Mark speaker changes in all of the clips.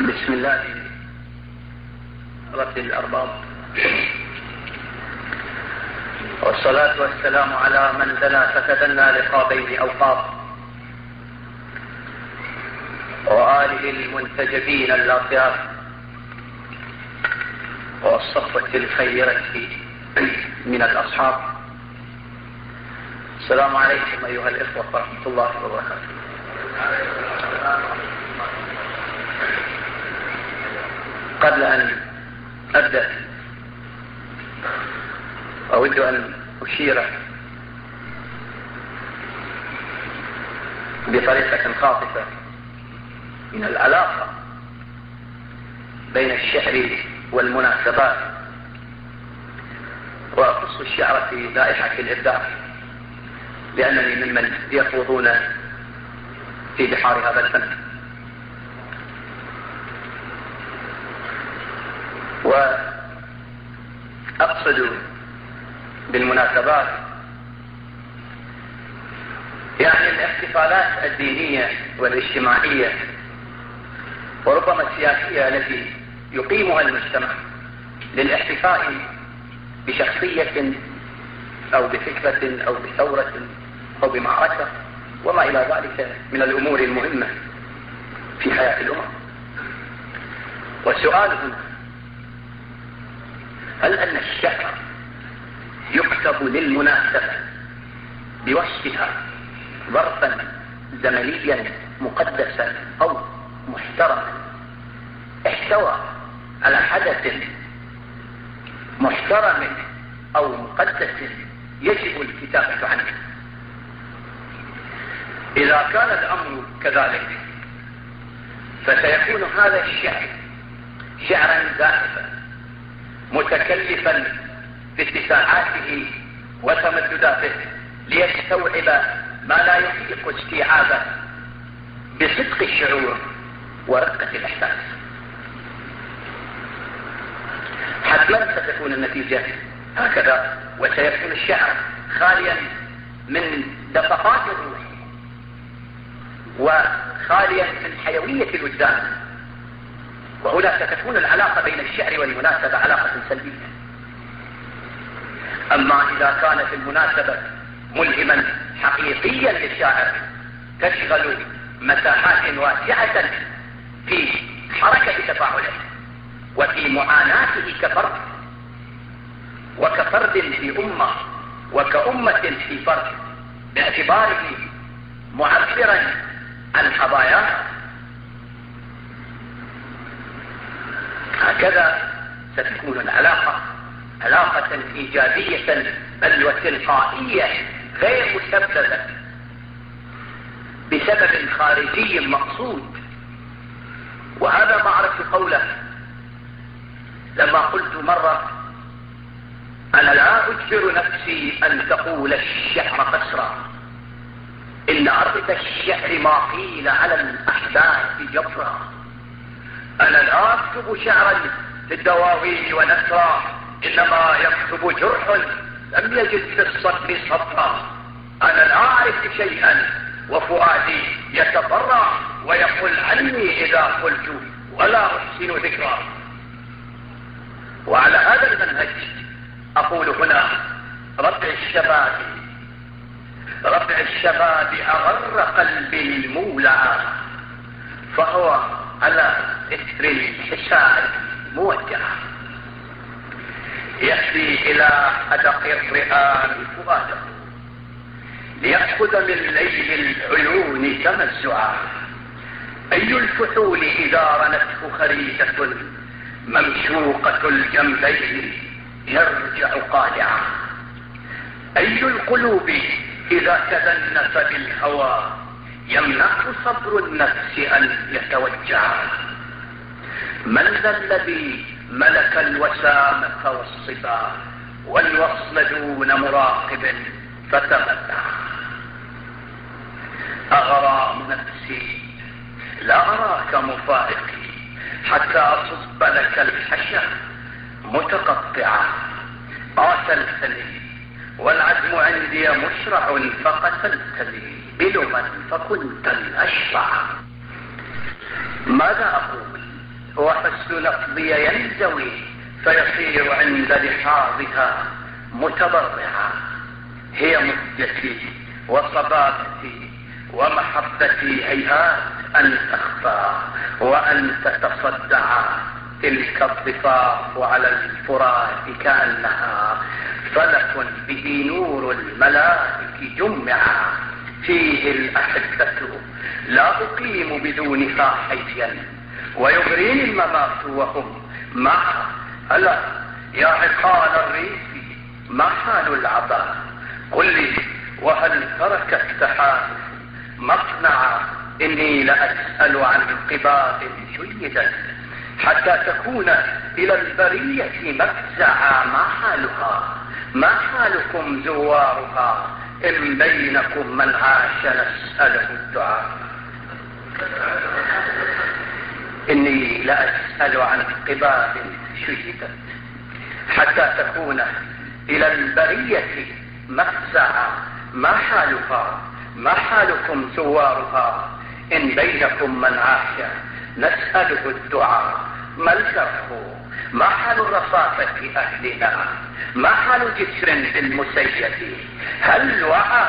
Speaker 1: بسم الله. رب الأرباب. والصلاة والسلام على من دنا فتدنى لقابين أوقاب وآله المنتجبين اللاطيات والصفوة الخيرة من الأصحاب. السلام عليكم أيها الإخوة ورحمة الله وبركاته. قبل أن أبدأ. أود أن أشير بطريقة خاطفة من العلاقة بين الشعر والمناسبات وأخص الشعر في لائحة الإبداع لأنني ممن يخوضون في بحار هذا الفن. وأقصد بالمناسبات يعني الاحتفالات الدينية والاجتماعية وربما السياسية التي يقيمها المجتمع للاحتفاء بشخصية أو بفكرة أو بثورة أو بمعركة وما إلى ذلك من الأمور المهمة في حياة الأمم والسؤال هنا هل أن الشعر يكتب للمناسبة بوصفها ظرفا زمنيا مقدسا أو محترما؟ احتوى على حدث محترم أو مقدس يجب الكتابة عنه. إذا كان الأمر كذلك فسيكون هذا الشعر شعرا زائفا. متكلفا في اتساعاته وتمدداته ليستوعب ما لا يطيق استيعابه بصدق الشعور ورقة الإحساس. حتما ستكون النتيجة هكذا وسيكون الشعر خاليا من دفقات الروح وخاليا من حيوية الوجدان. وهنا ستكون العلاقة بين الشعر والمناسبة علاقة سلبية. أما إذا كانت المناسبة ملهما حقيقيا للشاعر تشغل مساحات واسعة في حركة تفاعله وفي معاناته كفرد وكفرد في أمة وكأمة في فرد باعتباره معبرا عن حضاياه هكذا ستكون العلاقة علاقة إيجابية بل وتلقائية غير مسببة بسبب خارجي مقصود. وهذا ما عرفت قوله. لما قلت مرة أنا لا أجبر نفسي أن تقول الشعر قسرا. إن أرض الشعر ما قيل على الأحداث جبرا. أنا لا أكتب شعرا في الدواوين ونثرا إنما يكتب جرح لم يجد في الصدر صبرا أنا لا أعرف شيئا وفؤادي يتضرع ويقول عني إذا قلت ولا أحسن ذكرا. وعلى هذا المنهج أقول هنا ربع الشباب ربع الشباب أغر قلبي المولع فهو على إثر الحساب موجه. يأتي إلى أدق الرئام فؤاده. ليأخذ من ليل العيون تمزعا أي الفحول إذا رنته خريجة ممشوقة الجنبين يرجع قالعا أي القلوب إذا تذنف بالهوى يمنع صبر النفس أن يتوجع من ذا الذي ملك الوسامة والصفا والوصل دون مراقب فتمتع. أغرام نفسي لا أراك مفارقي حتى أصب لك الحشا متقطعا. قاتلتني والعزم عندي مشرع فقتلتني بلما فكنت الأشرع. ماذا أقول؟ وحسن نقضي ينزوي فيصير عند لحاظها متضرعا. هي مدتي وصبابتي ومحبتي هيهات أن تخفى وأن تتصدع تلك الضفاف على الفرات كأنها فلك به نور الملائك جمع فيه الأحبة لا أقيم بدونها حيا ويغريني الممات وهم. مع ألا يا عقال الريف ما حال العباء قل لي وهل ترك التحالف مصنع إني لاسال عن قباب جيدا. حتى تكون إلى البرية مفزعا ما حالها؟ ما حالكم زوارها؟ إن بينكم من عاش نساله الدعاء. إني لاسال عن قباب شيدت حتى تكون إلى البرية مفزعا ما حالها؟ ما حالكم زوارها إن بينكم من عاش نسأله الدعاء. ما الجرح ما حال الرصافة اهلنا ما حال جسر المسيد؟ هل وعى؟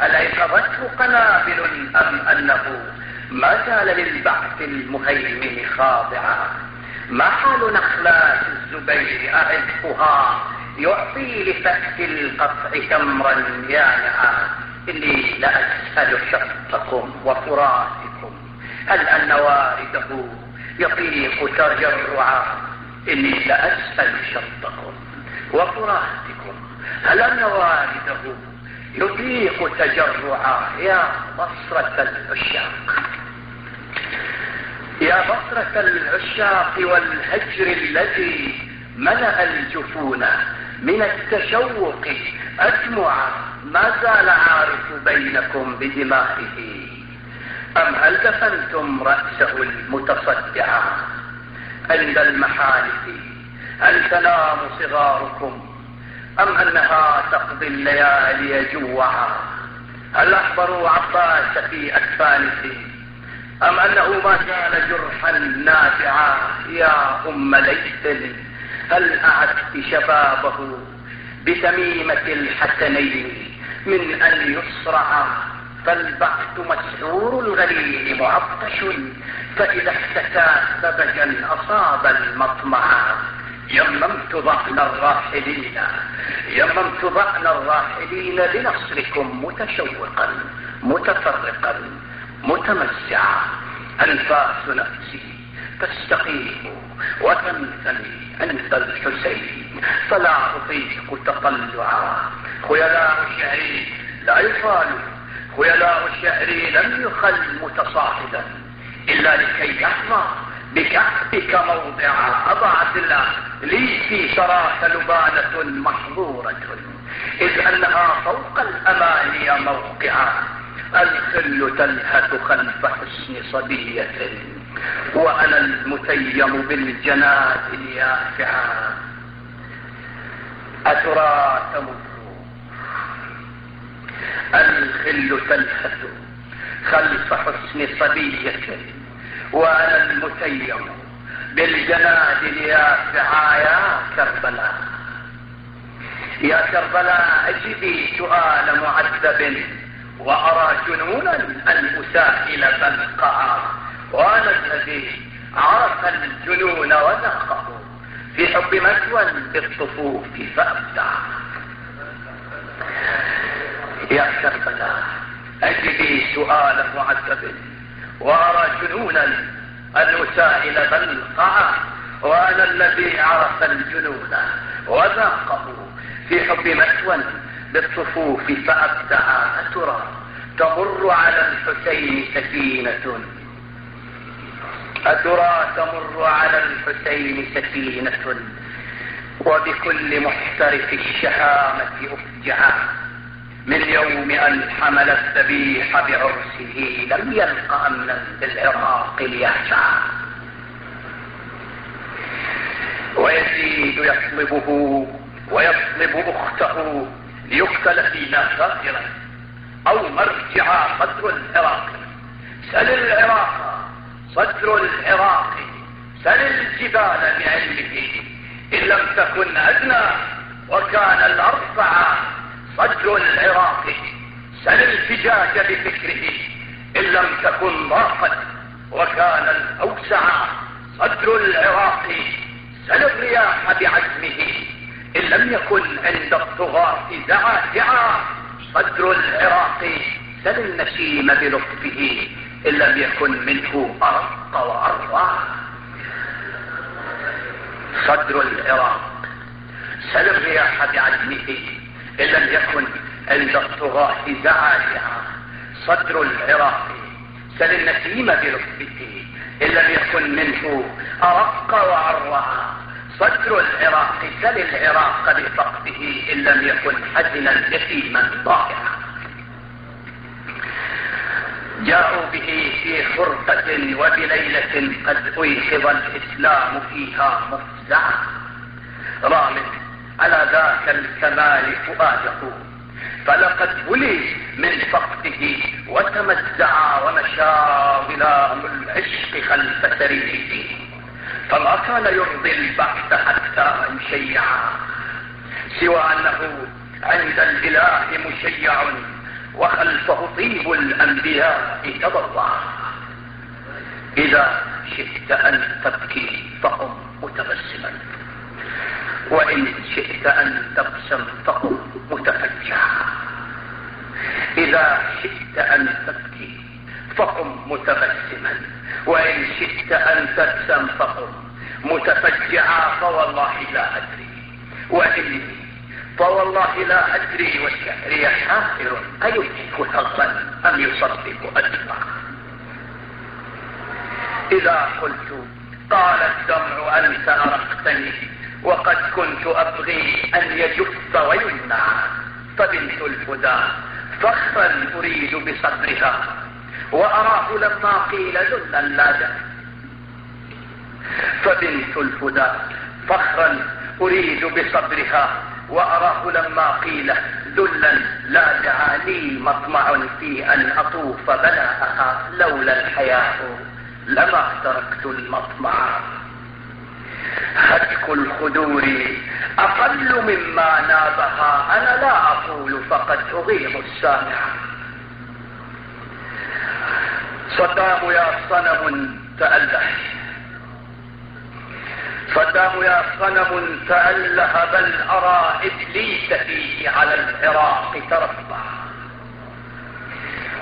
Speaker 1: هل ايقظته قنابل أم أنه ما زال للبعث المهيمن خاضعا. ما حال نخلات الزبير اعزها يعطي لفتح القطع تمرا يانعا إني لاسال شطكم وفراتكم هل أن واردة يطيق تجرعا؟ إني لاسال شطكم وفراتكم هل أن واردة يطيق تجرعا يا بصرة العشاق؟ يا بصرة العشاق والهجر الذي ملأ الجفون من التشوق أدمع ما زال عارف بينكم بدمائه. أم هل دفنتم رأسه المتصدعا عند المحالف هل تنام صغاركم؟ أم أنها تقضي الليالي جوعا؟ هل أحضروا عباس في أكفانه؟ أم أنه ما زال جرحا نافعا؟ يا أم ليث هل أعدت شبابه بتميمة الحسنين من أن يصرع؟ فالبعث مسعور الغليل معطش فإذا احتكى سبجا أصاب المطمع. يممت ضعن الراحلين يممت ضعن الراحلين لنصركم متشوقا متفرقا. متمسعا أنفاس نفسي تستقيم وتنثني عند الحسين. فلا أطيق تطلعا خيلاء الشعري لا يقال خيلاء الشعري لم يخل متصاعدا. إلا لكي يحظى بكعبك موضعا أضعت الله. لي في شراك لبانة محظورة. إذ أنها فوق الأماني موقعا الخل تلهث خلف حسن صبية وأنا المتيم بالجنات اليافعة أترى الخل تلهث خلف حسن صبية وأنا المتيم بالجناد اليافعة يا كربلاء يا كربلاء أجبي سؤال معذب. وأرى جنونا أن أسائل فالقعا وأنا الذي عرف الجنون وذاقه في حب مثوى بالطفوف فأبدع. يا كربلاء اجدي سؤال معذب وأرى جنونا ان اسائل بلقعا وأنا الذي عرف الجنون وذاقه في حب مثوى بالصفوف فابدع أترى تمر على الحسين سكينه أترى تمر على الحسين سكينة وبكل محترف الشهامة أفجعا. من يوم أن حمل الذبيح بعرسه لم يلق أمنا بالعراق ليهجع ويزيد يطلبه ويطلب أخته ليقتل فينا ساخرا أو مرجع صدر العراق. سل العراق صدر العراق. سل الجبال بعلمه. إن لم تكن أدنى وكان الأرفع صدر العراق. سل الفجاج بفكره. إن لم تكن ضاقت وكان الأوسع صدر العراق. سل الرياح بعزمه. إن لم يكن عند الطغاة زعازعا صدر العراق سل النسيم بلطفه إن لم يكن منه أرق وأروع صدر العراق سل الرياح بعزمه إن لم يكن عند الطغاة زعازعا صدر العراق سل النسيم بلطفه إن لم يكن منه أرق وأروع. صدر العراق سل العراق بفقده إن لم يكن حزنا يتيما ضائعا جاءوا به في خرقة وبليلة قد أيقظ الإسلام فيها مفزعا. رام على ذاك الكمال فؤاده؟ فلقد ولي من فقده وتمزعا ومشى ظلام العشق خلف سريره. فما كان يرضي البحث حتى يشيعا سوى أنه عند الإله مشيع وخلفه طيب الأنبياء تضرع. إذا شئت أن تبكي فقم متبسما وإن شئت أن تبسم فقم متفجعا إذا شئت أن تبكي فقم متبسما وإن شئت أن تبسم فقم. متفجعا فوالله لا أدري. وإني فوالله لا أدري والشهر حاخر أيمسك حظا أم يصدق أدفع إذا قلت قال الدمع أنت أرقتني. وقد كنت أبغي أن يجف ويمنع. فبنت الهدى فخرا أريد بصدرها. وأراه لما قيل ذلا لا فبنت الهدى فخرا أريد بصدرها وأراه لما قيل ذلا لا دعا لي مطمع في أن أطوف بلاءها لولا الحياء. لما تركت المطمع. هتك الخدور أقل مما نابها أنا لا أقول فقد أغيظ السامع. صدام يا صنم تأله صدام يا صنم تأله بل أرى إبليس فيه على العراق تربع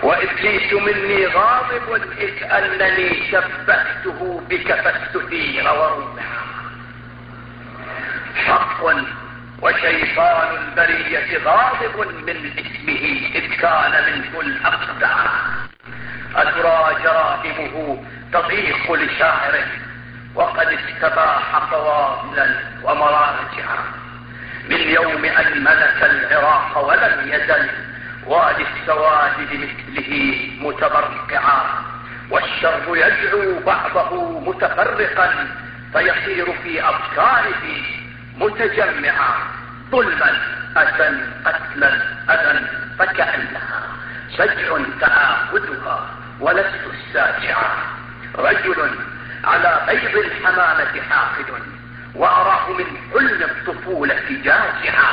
Speaker 1: وإبليس مني غاضب إذ أنني شبهته بك فاستثير ورمع حق وشيطان البرية غاضب من اسمه إذ كان منه الأقدع. أترى جرائمه تضيق لشاعره وقد استباح فواضلا ومراجعا. من يوم أن ملك العراق ولم يزل والي السواد بمثله متبرقعا والشر يدعو بعضه متفرقا فيصير في أفكاره متجمعا. ظلما أسا قتلا أذى فكأنها سجع تآخذها ولست الساجعا رجل على بيض الحمامة حاقد وأراه من حلم الطفولة جاجعا.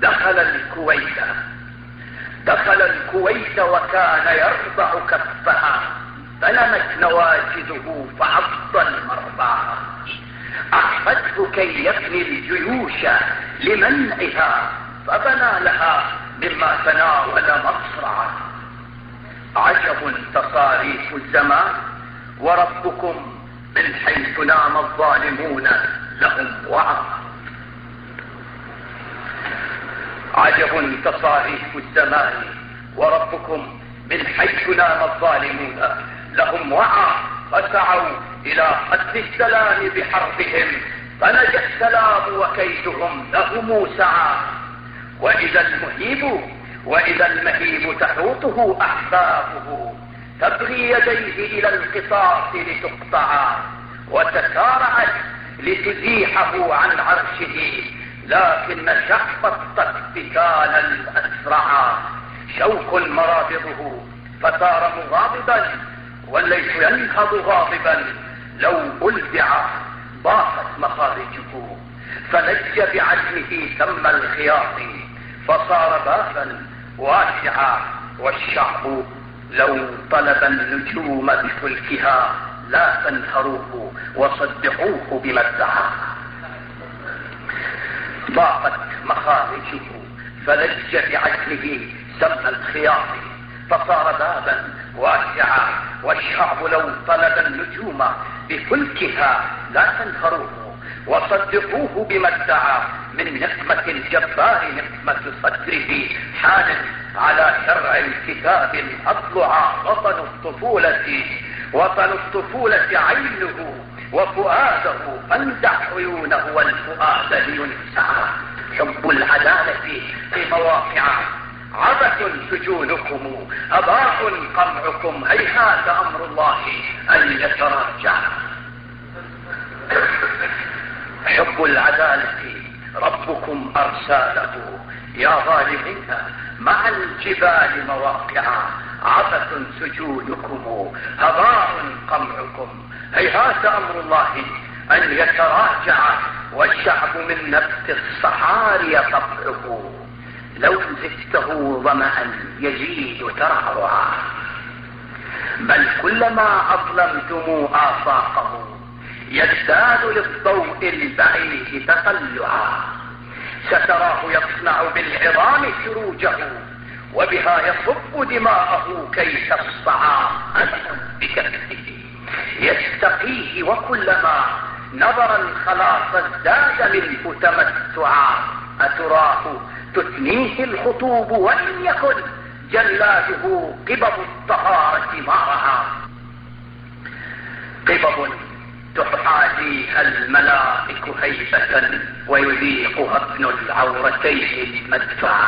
Speaker 1: دخل الكويت. دخل الكويت وكان يرضع كفها فلمت نواجذه فعض المرضى. أحفظه كي يبني الجيوش لمنعها فبنى لها مما تناول مصرعا. عجب تصاريف الزمان وربكم من حيث نام الظالمون لهم وعظ عجب تصاريف الزمان وربكم من حيث نام الظالمون لهم وعى فسعوا إلى قتل السلام بحربهم فنجى السلام وكيدهم لهم سعى. وإذا المهيب وإذا المهيب تحوطه أحبابه تبغي يديه إلى القصاص لتقطعا وتسارعت لتزيحه عن عرشه لكن شحب الطف كان الاسرعا شوك مرابضه فصار مغاضبا والليث ينهض غاضبا. لو ألدع ضاقت مخارجه فلج بعزمه ثم الخياط فصار بابا واسعا والشعب لو طلب النجوم بفلكها لا تنهروه وصدقوه بما ادعى. ضاقت مخارجه فلج بعزمه سم الخياط فصار بابا واسعا والشعب لو طلب النجوم بفلكها لا تنهروه وصدقوه بما ادعى. من نقمة الجبار نقمة صدره حالا على شرع الكتاب أضلع وطن الطفولة وطن الطفولة عينه وفؤاده فانزع عيونه والفؤاد لينسى. حب العدالة في مواقع عبث سجونكم أباء قمعكم هيهات أمر الله أن يتراجع. حب العدالة ربكم أرساله. يا ظالمين مع الجبال مواقعا عبث سجودكم هباء قمعكم. هيهات أمر الله أن يتراجع والشعب من نبت الصحاري طبعه لو زدته ظمأ يزيد ترعرعا بل كلما أظلمتم آفاقه يزداد للضوء البعيد تطلعا ستراه يصنع بالعظام سروجه وبها يصب دماءه كي تصطعى بكفه يستقيه وكلما نظر الخلاص ازداد منه تمتعا أتراه تثنيه الخطوب وإن يكن جلاده قبب الطهارة معها قبب تحاجيها الملائك هيبة ويذيقها ابن العورتين المدفع.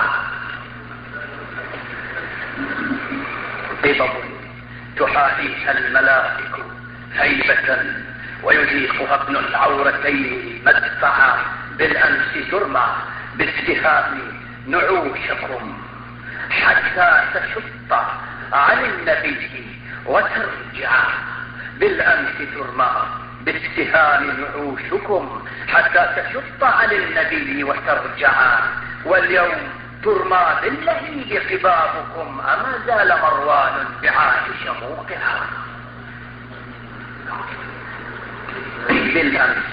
Speaker 1: قبب تحاجيها الملائك هيبة ويذيقها ابن العورتين مدفعا بالأمس ترمى بالسهام نعوشكم حتى تشط عن النبي وترجع. بالأمس ترمى بالسهام نعوشكم حتى تشط عن النبي وترجع. واليوم ترمى باللهيب خبابكم أما زال مروان بعائش موقعا بالأمس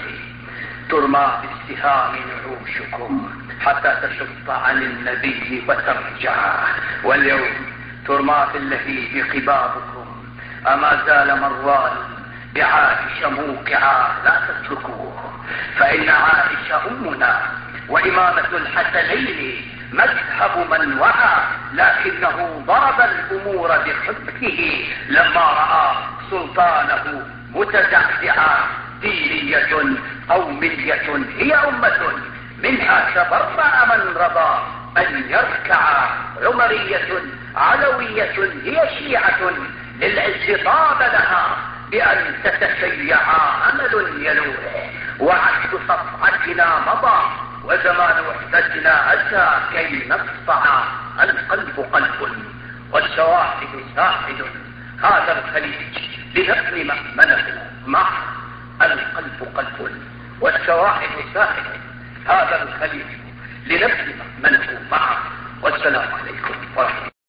Speaker 1: ترمى بالسهام نعوشكم حتى تشط عن النبي وترجع. واليوم ترمى باللهيب خبابكم أما زال مروان بعائش موقعا لا تتركوه فإن عائش أمنا وإمامة الحسنين مذهب من وعى لكنه ضرب الأمور بخبته لما رأى سلطانه متزعزعا دينية قومية هي أمة. منها تبرأ من رضى أن يركع. عمرية علوية هي شيعة. للعز طاب لها بأن تتشيع أمل يلوح. وعهد صفعتنا مضى وزمان وحدتنا أتى كي نصفع القلب قلب والشواهد ساحد هذا الخليج لنبني مأمنة مع. القلب قلب والشواهد ساحد هذا الخليج لنبني مأمنة معه والسلام عليكم ورحمة الله.